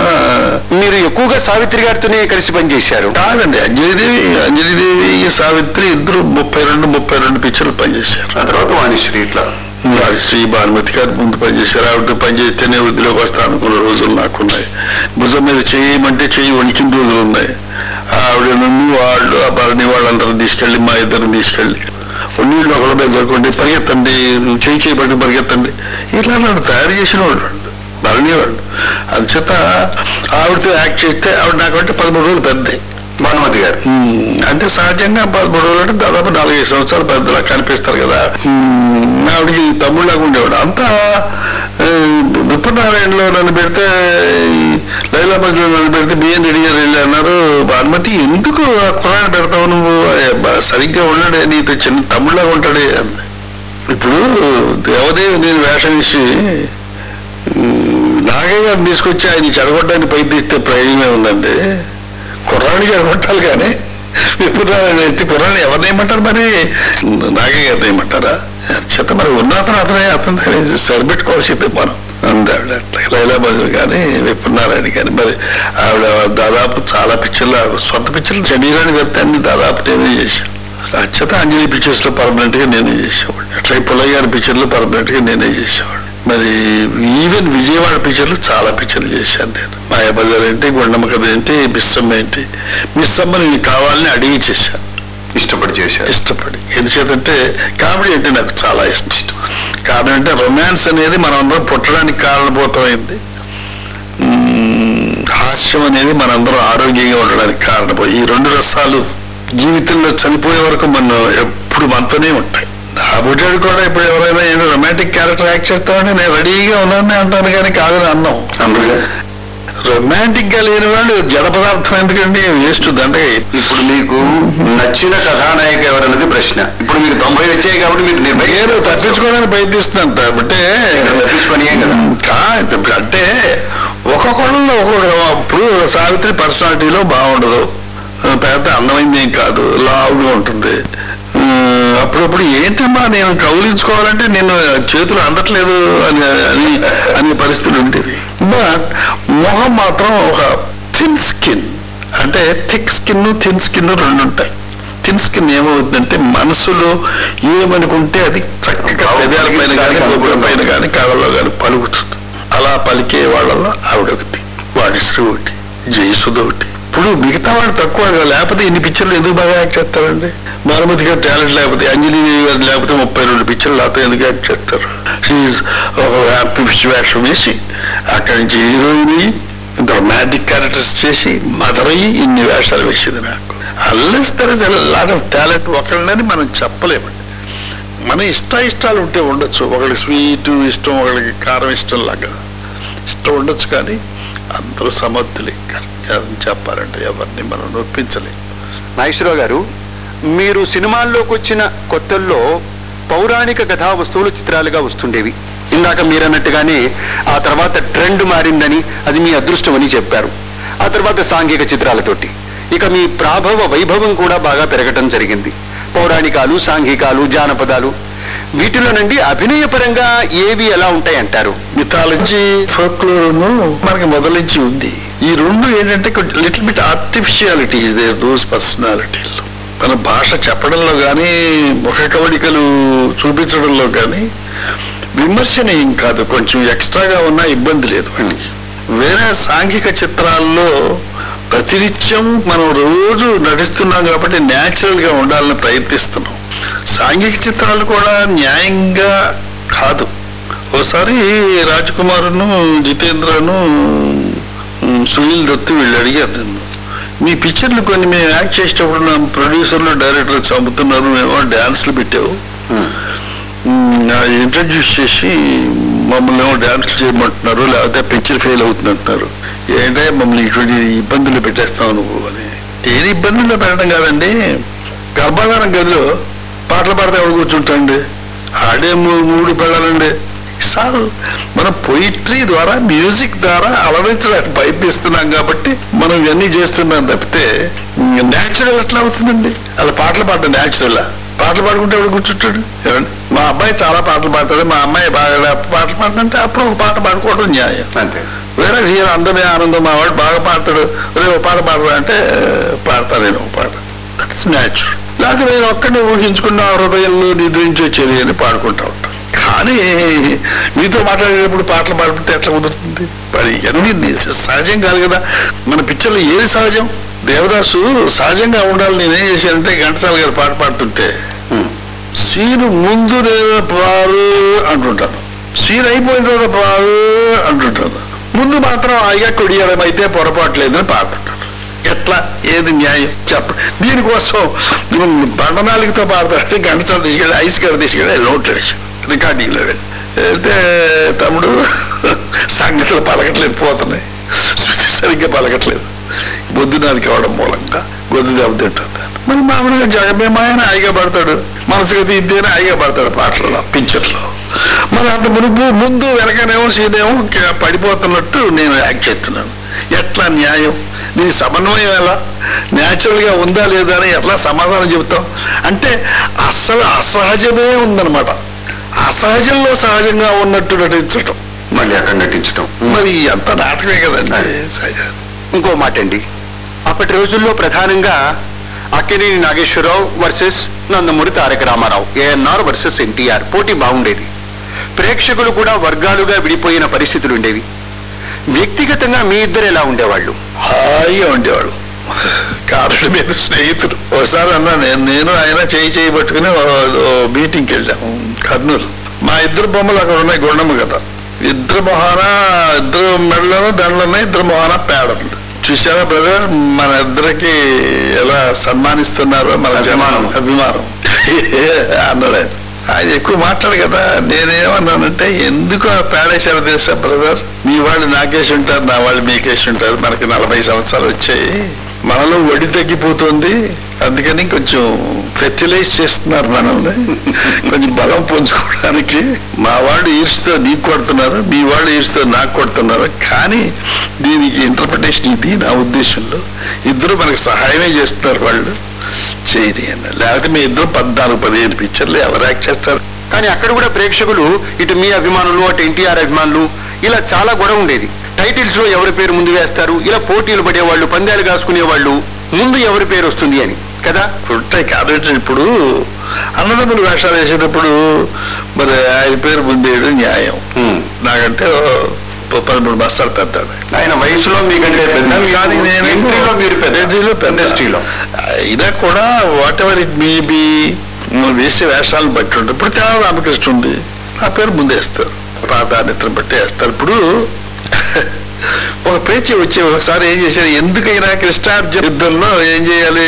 [SPEAKER 2] మీరు ఎక్కువగా సావిత్రి గారితోనే కలిసి పనిచేశారు.
[SPEAKER 3] కాదండి అంజలిదేవి అంజలిదేవి సావిత్రి ఇద్దరు ముప్పై రెండు ముప్పై రెండు పిక్చర్లు పనిచేశారు.
[SPEAKER 2] ఆ తర్వాత వాణిశ్రీ ఇట్లా
[SPEAKER 3] వారి శ్రీ భానుమతి గారు ముందు పనిచేశారు. ఆవిడతో పనిచేస్తేనే వృద్ధిలోకి వస్తా అనుకున్న రోజులు నాకున్నాయి. భుజం మీద చేయమంటే చేయి వణికిన రోజులు ఉన్నాయి. ఆవిడ నన్ను వాళ్ళు ఆ భరణి వాళ్ళందరూ తీసుకెళ్ళి మా ఇద్దరిని తీసుకెళ్ళి నీళ్ళు ఒకళ్ళ మీద జరగండి పరిగెత్తండి చేయి చేయబడి పరిగెత్తండి. ఇట్లా నన్ను తయారు చేసిన వాళ్ళు భరణి వాళ్ళు అందుచేత ఆవిడతో యాక్ట్ చేస్తే ఆవిడ నాకంటే పదమూడు రోజులు పెద్ద
[SPEAKER 2] భానుమతి గారు.
[SPEAKER 3] అంటే సహజంగా పదమూడు రోజులు అంటే దాదాపు నాలుగైదు సంవత్సరాలు పెద్దలా కనిపిస్తారు కదా. ఆవిడకి తమ్ముళ్ళగా ఉండేవాడు. అంతా ముప్పనారాయణలో నన్ను పెడితే లైలా మధ్యలో నన్ను పెడితే బిఎన్ రెడ్డి గారు వెళ్ళి అన్నారు భానుమతి ఎందుకు ఆ కురాన్ని పెడతావు నువ్వు? సరిగ్గా ఉండడే నీతో చిన్న తమ్ముళ్ళగా ఉంటాడే. ఇప్పుడు దేవదేవి నేను వేషం ఇచ్చి నాగయ్య గారిని తీసుకొచ్చి ఆయన చెడగొట్టడానికి ప్రయత్నిస్తే ప్రయోజనం ఉందండి కుర్రాడికి చెడగొట్టాలి కానీ ఎప్పుడు ఎత్తి పురాణి ఎవరిని ఏమంటారు మరి? నాగే గారిని ఏమంటారా? చేత మరి ఉన్నతను అతనే అతను సరిపెట్టుకోవాల్సింది మనం. అందావిడ అట్లా. లైలా బజర్ కానీ విప్పనారాయణ కానీ మరి ఆవిడ దాదాపు చాలా పిక్చర్లు సొంత పిక్చర్లు శరీరాన్ని తప్పితే దాదాపు నేనే చేశాను అచ్చత అంజలి పిక్చర్స్లో పర్మనెంట్గా నేనే చేసేవాడు అట్లా పుల్లయ్య గారి పిక్చర్లు పర్మనెంట్గా నేనే చేసేవాడు మరి ఈవెన్ విజయవాడ పిక్చర్లు చాలా పిక్చర్లు చేశాను నేను. మాయాబజార్ ఏంటి గుండమ్మ కథ ఏంటి మిస్సమ్మ ఏంటి. మిస్సమ్మ నేను కావాలని అడిగి చేశాను.
[SPEAKER 2] ఇష్టపడి చేశారు.
[SPEAKER 3] ఇష్టపడి. ఎందుచేతంటే కామెడీ అంటే నాకు చాలా ఇష్టం. కారణం అంటే రొమాన్స్ అనేది మనం అందరం పుట్టడానికి కారణభూతమైంది. హాస్యం అనేది మనందరం ఆరోగ్యంగా ఉండడానికి కారణం ఈ రెండు రసాలు జీవితంలో చనిపోయే వరకు మనం ఎప్పుడు మనతోనే ఉంటాయి. ఆ బుడ్డాడు కూడా ఇప్పుడు ఎవరైనా ఏదో రొమాంటిక్ క్యారెక్టర్ యాక్ట్ చేస్తామంటే నేను రెడీగా ఉన్నానని అంటాను కానీ కాదని అన్నాం. రొమాంటిక్గా లేని వాళ్ళు జడ పదార్థం ఎందుకండి? వేస్ట్ దండగా
[SPEAKER 2] ఇప్పుడు మీకు నచ్చిన కథానాయిక ఎవరన్నది ప్రశ్న. ఇప్పుడు మీకు తొంభై వచ్చాయి కాబట్టి మీకు
[SPEAKER 3] నేను తప్పించుకోవడానికి ప్రయత్నిస్తున్నాను
[SPEAKER 2] కదా.
[SPEAKER 3] కాదు అంటే ఒక్కొక్కళ్ళు ఒక్కొక్క ఇప్పుడు సావిత్రి పర్సనాలిటీలో బాగుండదు. పెద్ద అందమైంది ఏం కాదు. లావుగా ఉంటుంది. అప్పుడప్పుడు ఏంటమ్మా నేను కౌలించుకోవాలంటే నేను చేతులు అందట్లేదు అని అని అనే పరిస్థితి ఉండేది బట్ మొహం మాత్రం ఒక థిన్ స్కిన్ అంటే థిక్ స్కిన్ థిన్ స్కిన్ రెండు ఉంటాయి. థిన్ స్కిన్ ఏమవుతుందంటే మనసులో ఏమనుకుంటే అది చక్కగా పెదాల పైన కానీ గొప్పల పైన కానీ కళ్ళలో కానీ పలుకుతుంది. అలా పలికే వాళ్ళలో ఆవిడ ఒకటి వాణిశ్రీ ఒకటి జయసుధ ఒకటి ఇప్పుడు మిగతా వాళ్ళు తక్కువ లేకపోతే ఇన్ని పిక్చర్లు ఎందుకు బాగా యాక్ట్ చేస్తారండి? భానుమతి గారు టాలెంట్ లేకపోతే అంజలి గారు లేకపోతే ముప్పై రెండు పిక్చర్లు నాతో ఎందుకు యాక్ట్ చేస్తారు? షీఈ్ ఒక హ్యాపీ వేషం వేసి అక్కడి నుంచి హీరోయిన్ డ్రమాటిక్ క్యారెక్టర్స్ చేసి మదర్ అయ్యి ఇన్ని వేషాలు వేసింది నాకు. Always there lot of talent ఒకళ్ళని మనం చెప్పలేమండి మన ఇష్ట ఇష్టాలు ఉంటే ఉండొచ్చు. ఒకళ్ళకి స్వీట్ ఇష్టం ఒకళ్ళకి కారం ఇష్టం లాగా. ఇష్టం ఉండొచ్చు కానీ అందరూ సమర్థులే. చెప్పాలంటే ఎవరిని మనం నొప్పించలేం.
[SPEAKER 2] నాగేశ్వరరావు గారు మీరు సినిమాల్లోకి వచ్చిన కొత్తల్లో పౌరాణిక కథా వస్తువులు చిత్రాలుగా వస్తుండేవి. ఇందాక మీరన్నట్టుగానే ఆ తర్వాత ట్రెండ్ మారిందని అది మీ అదృష్టమని చెప్పారు. ఆ తర్వాత సాంఘిక చిత్రాలతోటి. ఇక మీ ప్రాభవ వైభవం కూడా బాగా పెరగటం జరిగింది. పౌరాణికాలు సాంఘికాలు జానపదాలు వీటిలో నుండి అభినయ పరంగా ఏవి ఎలా ఉంటాయంటారు?
[SPEAKER 3] మిథాలజీ ఫోక్లోరును మనకి మొదలించి ఉంది. ఈ రెండు ఏంటంటే little bit artificiality is there those పర్సనాలిటీలు. మన భాష చెప్పడంలో కానీ ముఖ కవళికలు చూపించడంలో కానీ విమర్శనీయం కాదు. కొంచెం ఎక్స్ట్రాగా ఉన్నా ఇబ్బంది లేదు మనకి. వేరే సాంఘిక చిత్రాల్లో ప్రతినిత్యం మనం రోజు నటిస్తున్నాం కాబట్టి న్యాచురల్గా ఉండాలని ప్రయత్నిస్తున్నాం. సాంఘిక చిత్రాలు కూడా న్యాయంగా కాదు. ఓసారి రాజకుమారును జితేంద్రను సునీల్ దత్తు వీళ్ళు అడిగారు. మీ పిక్చర్లు కొన్ని మేము యాక్ట్ చేసేటప్పుడు నా ప్రొడ్యూసర్లు డైరెక్టర్ చంపుతున్నారు మేము డాన్స్లు పెట్టావు ఇంట్రడ్యూస్ చేసి మమ్మల్ని ఏమో డాన్స్ చేయమంటున్నారు లేకపోతే పిక్చర్ ఫెయిల్ అవుతుంది అంటున్నారు ఏంటంటే మమ్మల్ని ఇటువంటి ఇబ్బందులు పెట్టేస్తావు నువ్వు అని. ఏది ఇబ్బందుల్లో పెట్టడం కాదండి. గర్భాధానం గదిలో పాటలు పాడితే ఎవడు కూర్చుంటాండి ఆడే మూడు పెళ్ళాలండి సార్ మనం పొయిట్రీ ద్వారా మ్యూజిక్ ద్వారా అలరించడానికి ప్రయత్నిస్తున్నాం కాబట్టి మనం ఇవన్నీ చేస్తున్నాం తప్పితే న్యాచురల్ ఎట్లా అవుతుందండి? అలా పాటలు పాడడం న్యాచురల్ పాటలు పాడుకుంటే ఎవడు కూర్చుంటాడు? మా అబ్బాయి చాలా పాటలు పాడతాడు. మా అమ్మాయి బాగా పాటలు పాడుతుంటే అప్పుడు ఒక పాట పాడుకోవడం న్యాయం.
[SPEAKER 2] అంతే.
[SPEAKER 3] వేరే హీరో అందమే ఆనందం మా వాడు బాగా పాడతాడు. ఒక పాట పాడరా అంటే పాడతా నేను ఒక పాట. దట్స్ న్యాచురల్ లేకపోతే నేను ఒక్కడిని ఊహించుకున్న ఆ హృదయంలో నిద్రించి వచ్చేది అని పాడుకుంటా ఉంటాను. కానీ మీతో మాట్లాడేటప్పుడు పాటలు పాడుకుంటే ఎట్లా కుదురుతుంది? మరి అన్ని సహజం కాదు కదా. మన పిక్చర్లో ఏది సహజం? దేవదాసు సహజంగా ఉండాలి నేనేం చేశానంటే ఘంటసాల గారు పాట పాడుతుంటే సీను ముందు నేను పారు అంటుంటాను సీన్ అయిపోయిన తర్వాత పారు అంటుంటాను ముందు మాత్రం హాయిగా కొడియడం అయితే పొరపాటు లేదని పాడుతుంటాను ఎట్లా? ఏది న్యాయం? చెప్ప. దీనికోసం బండనాలికతో పాడతాడు గంటసాల తీసుకెళ్ళి ఐస్ గారు తీసుకెళ్ళి నోట్లో వేసి రికార్డింగ్లో వెళ్ళి. అయితే తమ్ముడు సంగతులు పలకట్లేదు పోతున్నాయి శృతి సరిగ్గా పలకట్లేదు. బొద్దునాది అవడం మూలంగా. గొద్దు దెబ్బతింటుంది మరి మామూలుగా జగమేమాయన హాయిగా పడతాడు. మనసుగా తీద్దేనే హాయిగా పడతాడు పాటలలో పిక్చర్లో మరి అంత మునుపు ముందు వెనకనేమో సీదేమో పడిపోతున్నట్టు నేను యాక్ట్ చేస్తున్నాను. ఎట్లా న్యాయం? నీ సమన్వయం ఎలా? న్యాచురల్గా ఉందా లేదా అని ఎట్లా సమాధానం చెబుతాం? అంటే అసలు అసహజమే ఉందన్నమాట. అసహజంలో సహజంగా ఉన్నట్టు నటించటం.
[SPEAKER 2] మళ్ళీ అక్కడ నటించడం
[SPEAKER 3] మరి అంత నాటకమే కదండి.
[SPEAKER 2] ఇంకో మాట అండి అప్పటి రోజుల్లో ప్రధానంగా అక్కినేని నాగేశ్వరరావు వర్సెస్ నందమూరి తారక రామారావు ఏఎన్ఆర్ వర్సెస్ ఎన్టీఆర్ పోటీ బాగుండేది. ప్రేక్షకులు కూడా వర్గాలుగా విడిపోయిన పరిస్థితులు ఉండేవి. వ్యక్తిగతంగా మీ ఇద్దరు ఎలా ఉండేవాళ్ళు?
[SPEAKER 3] హాయిగా ఉండేవాడు కారణం మీద స్నేహితుడు. ఒకసారి అన్నా నేను నేను ఆయన చేయి చేయి పట్టుకుని మీటింగ్కి వెళ్ళాము కర్నూలు. మా ఇద్దరు బొమ్మలు అక్కడ ఉన్నాయి గుండమ్మ కదా ఇద్దరు మొహాన ఇద్దరు మెడలోనూ దండలు ఉన్నాయి ఇద్దరు మొహాన పేడలు. చూసారా బ్రదర్ మన ఇద్దరికి ఎలా సన్మానిస్తున్నారో మన జమానం అభిమానం. అన్నాడు. ఆయన. ఆయన ఎక్కువ మాట్లాడు కదా. నేనేమన్నానంటే ఎందుకు ఆ పేడేశారు తెలుసా బ్రదర్ మీ వాళ్ళు నాకేసి ఉంటారు నా వాళ్ళు మీకేసి ఉంటారు. మనకి నలభై సంవత్సరాలు వచ్చాయి. మనలో వడి తగ్గిపోతుంది. అందుకని కొంచెం ఫెర్టిలైజ్ చేస్తున్నారు మనల్ని. కొంచెం బలం పుంజుకోవడానికి. మా వాళ్ళు ఈర్చుతో నీకు కొడుతున్నారు మీ వాళ్ళు ఈర్చుతో నాకు కొడుతున్నారు. కానీ దీనికి ఇంటర్ప్రిటేషన్ ఇది నా ఉద్దేశంలో. ఇద్దరు మనకి సహాయమే చేస్తున్నారు వాళ్ళు. చేయని అన్న లేకపోతే మీ ఇద్దరు పద్నాలుగు పదిహేను పిక్చర్లు ఎవరు యాక్ట్ చేస్తారు?
[SPEAKER 2] కానీ అక్కడ కూడా ప్రేక్షకులు ఇటు మీ అభిమానులు అటు ఎన్టీఆర్ అభిమానులు ఇలా చాలా గొడవ ఉండేది. టైటిల్స్లో ఎవరి పేరు ముందు వేస్తారు ఇలా పోటీలు పడేవాళ్ళు పందాలు కాసుకునే వాళ్ళు ముందు ఎవరి పేరు వస్తుంది అని కదా?
[SPEAKER 3] ఉంటాయి కాబట్టి ఇప్పుడు అన్నదమ్ములు వేషాలు వేసేటప్పుడు మరి ఆయన పేరు ముందేయడం న్యాయం. నాకంటే పదమూడు బస్తాలు పెద్దాడు
[SPEAKER 2] ఆయన వయసులో మీకంటే పెద్ద ఎంట్రీలో మీరు పెద్ద
[SPEAKER 3] పెద్ద.
[SPEAKER 2] ఇండస్ట్రీలో.
[SPEAKER 3] కూడా whatever it may be వేసే వేషాలను బట్టి ఉంటుంది. ఇప్పుడు తేడా రామకృష్ణ ఉంది. ఆ పేరు ముందేస్తారు ప్రాధాన్యతను బట్టి వేస్తారు. ఇప్పుడు ఒక పేచి వచ్చి ఒకసారి ఏం చేశారు? ఎందుకైనా కృష్ణార్జున యుద్ధంలో ఏం చేయాలి?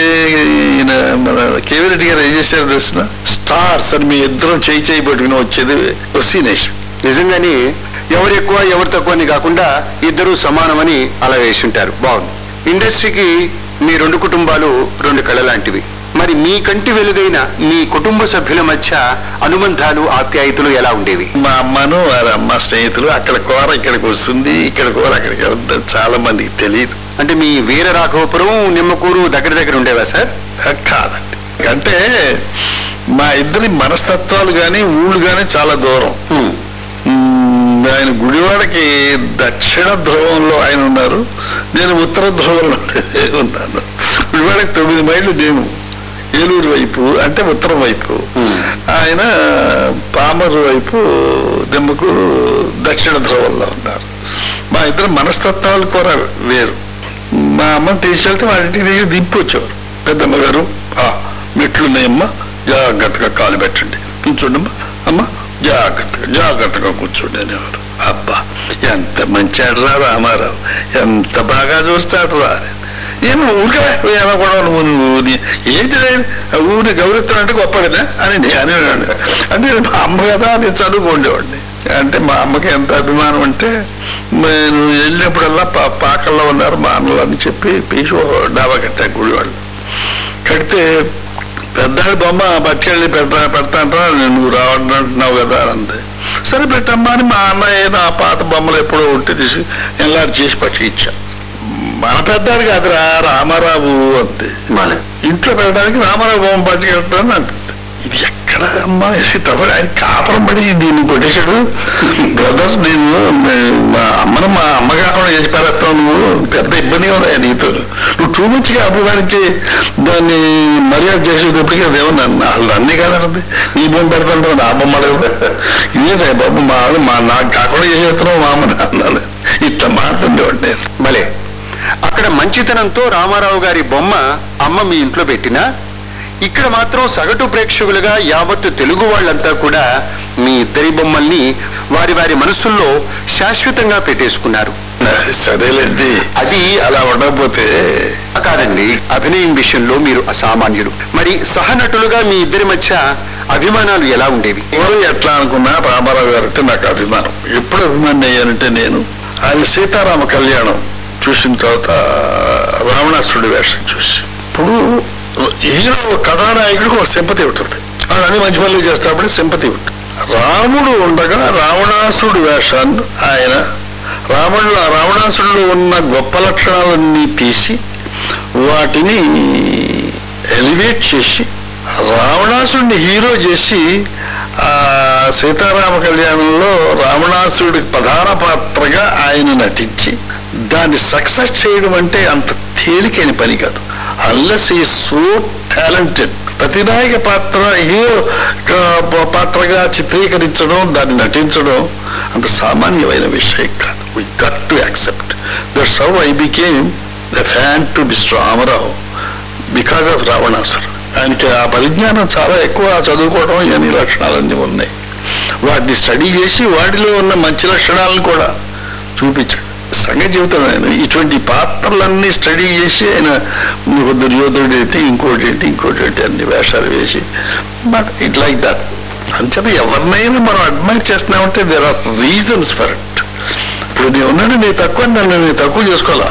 [SPEAKER 3] ఈయన మన కేవీ రెడ్డి గారు ఏం చేశారు తెలిసిన? స్టార్స్ అని మీ ఇద్దరం చేయి చేయి పెట్టుకుని వచ్చేది సీనేష్
[SPEAKER 2] నిజంగాని ఎవరు ఎక్కువ ఎవరు తక్కువ అని కాకుండా ఇద్దరు సమానమని అలా వేసి ఉంటారు. బాగుంది. ఇండస్ట్రీకి మీ రెండు కుటుంబాలు రెండు కళ లాంటివి మరి మీ కంటి వెలుగైన మీ కుటుంబ సభ్యుల మధ్య అనుబంధాలు ఆప్యాయతలు ఎలా ఉండేవి?
[SPEAKER 3] మా అమ్మను వారి అమ్మ స్నేహితులు అక్కడ కూర ఇక్కడికి వస్తుంది ఇక్కడ కూర అక్కడికి వెళ్తుంది చాలా మందికి తెలియదు
[SPEAKER 2] అంటే మీ వీర రాఘవపురం నిమ్మకూరు దగ్గర దగ్గర ఉండేవా సార్?
[SPEAKER 3] కాదండి. అంటే మా ఇద్దరి మనస్తత్వాలు గాని ఊళ్ళు గాని చాలా దూరం. ఆయన గుడివాడకి దక్షిణ ధ్రువంలో ఆయన ఉన్నారు నేను ఉత్తర ధ్రువంలో ఉన్నాను. గుడివాడకి తొమ్మిది మైళ్ళు నేను ఏలూరు వైపు అంటే ఉత్తరం వైపు. ఆయన పామరు వైపు దెమ్మకూరు దక్షిణ ధ్రువంలో ఉన్నారు. మా ఇద్దరు మనస్తత్వాలు కూడా వేరు. మా అమ్మ తీసుకెళ్తే వాళ్ళ ఇంటికి దగ్గర దింపి వచ్చేవారు. పెద్దమ్మ గారు "ఆ, మెట్లున్నాయమ్మా జాగ్రత్తగా కాలు పెట్టండి. కూర్చోండమ్మా అమ్మా జాగ్రత్తగా జాగ్రత్తగా కూర్చోండి అనేవారు. అబ్బా ఎంత మంచి ఆడరా రామారావు. ఎంత బాగా చూస్తాడు రా. ఏమో ఊరికే ఎలా నువ్వు నువ్వు ఏంటి రే- ఊరిని గౌరవిస్తాను అంటే గొప్ప కదా అని నేను అంటే మా అమ్మ కదా నేను చదువుకోండేవాడిని. అంటే మా అమ్మకి ఎంత అభిమానం అంటే నేను వెళ్ళినప్పుడల్లా పా పాకల్లో ఉన్నారు మా అన్నలు అని చెప్పి పీసు డాబా కట్టా గుడి వాళ్ళు కడితే పెద్దాడి బొమ్మ పట్టుకెళ్ళి పెడతా పెడతాంటా నువ్వు రావడంటున్నావు కదా అంది సరే పెట్టమ్మా అని మా అన్నయ్య నా పాత బొమ్మలు ఎప్పుడో ఉంటే తీసి ఎల్లారు చేసి పట్టుకిచ్చా మన పెద్దాడు కాదురా రామారావు అంతే. ఇంట్లో పెట్టడానికి రామారావు బొమ్మ పట్టుకెళ్తాను అంటుంది. ఇది ఎక్కడ అమ్మా ఇది తప్ప ఆయన కాపురం పడి దీన్ని కొట్టేశాడు. బ్రదర్ నేను మా అమ్మను మా అమ్మ కాకుండా చేసి పారేస్తావు నువ్వు. పెద్ద ఇబ్బంది ఉంది నీతో. నువ్వు టూ మచ్గా అభిమానించి దాన్ని మర్యాద చేసేటప్పటికీ అదేమో నన్ను అసలు అన్నీ కాదన్నది నీ బొమ్మ పెడతాను నా బొమ్మ అడగదు ఇదే బాబు మా ఆవిడ మా నాకు కాకుండా చేసేస్తున్నావు మా అమ్మని అన్నాను ఇట్లా మాట్లాడేవాడు నేను.
[SPEAKER 2] భలే. అక్కడ మంచితనంతో రామారావు గారి బొమ్మ అమ్మ మీ ఇంట్లో పెట్టినా ఇక్కడ మాత్రం సగటు ప్రేక్షకులుగా యావత్తు తెలుగు వాళ్ళంతా కూడా మీ ఇద్దరి బొమ్మల్ని వారి వారి మనసుల్లో శాశ్వతంగా పెట్టేసుకున్నారు.
[SPEAKER 3] సరేలేండి.
[SPEAKER 2] అది
[SPEAKER 3] అలా ఉండకపోతే.
[SPEAKER 2] కాదండి. అభినయం విషయంలో మీరు అసామాన్యులు. మరి సహనటులుగా మీ ఇద్దరి మధ్య అభిమానాలు ఎలా ఉండేవి?
[SPEAKER 3] ఎవరు ఎట్లా అనుకున్నా రామారావు గారు అంటే నాకు అభిమానం. ఎప్పుడు అభిమాని అయ్యానంటే నేను ఆయన సీతారామ కళ్యాణం చూసిన తర్వాత రావణాసురుడి వేషం చూసి. ఇప్పుడు హీరో కథానాయకుడికి ఒక సింపతి ఉంటుంది అని మంచి పనులు చేస్తాడని సింపతి ఉంటుంది రాముడు ఉండగా రావణాసురుడు వేషాన్ని ఆయన రావణుల రావణాసురుడు ఉన్న గొప్ప లక్షణాలన్నీ తీసి వాటిని ఎలివేట్ చేసి రావణాసుడిని హీరో చేసి సీతారామ కళ్యాణంలో రావణాసురుడికి ప్రధాన పాత్రగా ఆయన నటించి దాన్ని సక్సెస్ చేయడం అంటే అంత తేలికైన పని కాదు. అల్లెస్ ఈ సో టాలెంటెడ్ ప్రతినాయక పాత్ర హీరో పాత్రగా చిత్రీకరించడం దాన్ని నటించడం అంత సామాన్యమైన విషయం కాదు. We got to accept that's how I became the fan to mister Ramarao because of రావణాసురు ఆయనకి ఆ పరిజ్ఞానం చాలా ఎక్కువ చదువుకోవడం ఇవన్నీ లక్షణాలన్నీ ఉన్నాయి. వాటిని స్టడీ చేసి వాటిలో ఉన్న మంచి లక్షణాలను కూడా చూపించాడు. సంగతి జీవితం ఆయన ఇటువంటి పాత్రలన్నీ స్టడీ చేసి ఆయన దుర్యోధుడు ఏంటి ఇంకోటి ఏంటి ఇంకోటి ఏంటి అన్ని వేషాలు వేసి బట్ ఇట్ లైక్ దట్. అంచేత ఎవరినైనా మనం అడ్మైర్ చేస్తున్నామంటే there are reasons for it ఇప్పుడు నేను ఉన్నాడు నేను తక్కువ నన్ను నేను తక్కువ చేసుకోవాలా?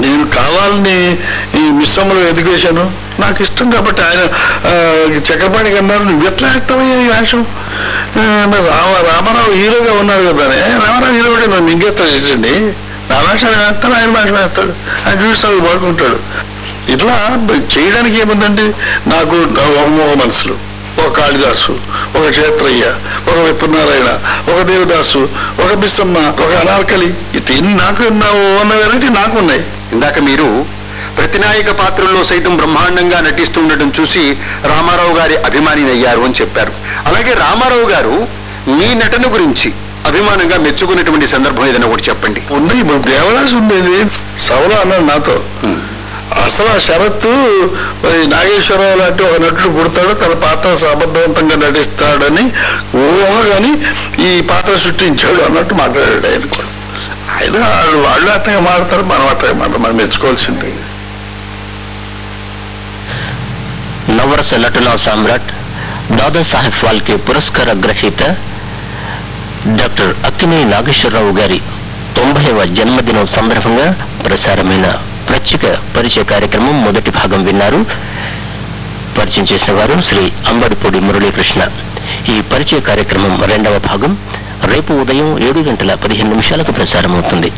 [SPEAKER 3] నేను కావాలని ఈ మిశ్రమలో ఎదుగుశాను నాకు ఇష్టం కాబట్టి ఆయన ఆ, చక్రపాణి అన్నారు నువ్వు ఎట్లా వేస్తావయ్యా ఈ మరి రామ రామారావు హీరోగా ఉన్నాడు కదా రామారావు హీరో కూడా నన్ను ఇంకేస్తా చేసండి నా వేషం వేస్తాను ఆయన వేషం వేస్తాడు. ఆయన చూస్తాడు బాగుంటాడు ఇట్లా చేయడానికి ఏముందండి? నాకు మనసులు. ఒక కాళిదాసు ఒక క్షేత్రయ్య ఒక విప్పనారాయణ ఒక దేవదాసు ఒక బిස්සమ్మ ఒక అనార్కలి. ఇటు నాకు ఉన్న వెరైటీ నాకు ఉన్నాయి
[SPEAKER 2] ఇందాక మీరు ప్రతినాయక పాత్రల్లో సైతం బ్రహ్మాండంగా నటిస్తూ ఉండటం చూసి రామారావు గారి అభిమాని అయ్యారు అని చెప్పారు. అలాగే రామారావు గారు మీ నటన గురించి అభిమానంగా మెచ్చుకున్నటువంటి సందర్భం ఏదైనా ఒకటి చెప్పండి.
[SPEAKER 3] ఇప్పుడు దేవదాసు ఉండేది. సవల అన్నాడు నాతో. అసలు ఆ షరత్తు మరి నాగేశ్వరరావు లాంటి ఒక నటుడు పుడతాడు తన పాత్ర సమర్థవంతంగా నటిస్తాడని ఊహగాని ఈ పాత్ర సృష్టించాడు అన్నట్టు మాట్లాడాడు ఆయన కూడా. ఆయన వాళ్ళు- వాళ్ళు అట్టగా మాడతారు మనం అట్టగా మాడతాం మనం మెచ్చుకోవాల్సిందే.
[SPEAKER 1] నవరస నటులా సామ్రాట్ దాదాసాహెబ్ ఫాల్కే పురస్కార గ్రహీత డాక్టర్ అక్కినే నాగేశ్వరరావు గారి తొంభైవ జన్మదినం సందర్భంగా ప్రసారమైన ప్రత్యేక పరిచయ కార్యక్రమం మొదటి భాగం విన్నారు. పరిచయం చేసిన వారు శ్రీ అంబడిపూడి మురళీకృష్ణ. ఈ పరిచయ కార్యక్రమం రెండవ భాగం. రేపు ఉదయం ఏడు గంటల పదిహేను నిమిషాలకు ప్రసారమవుతుంది.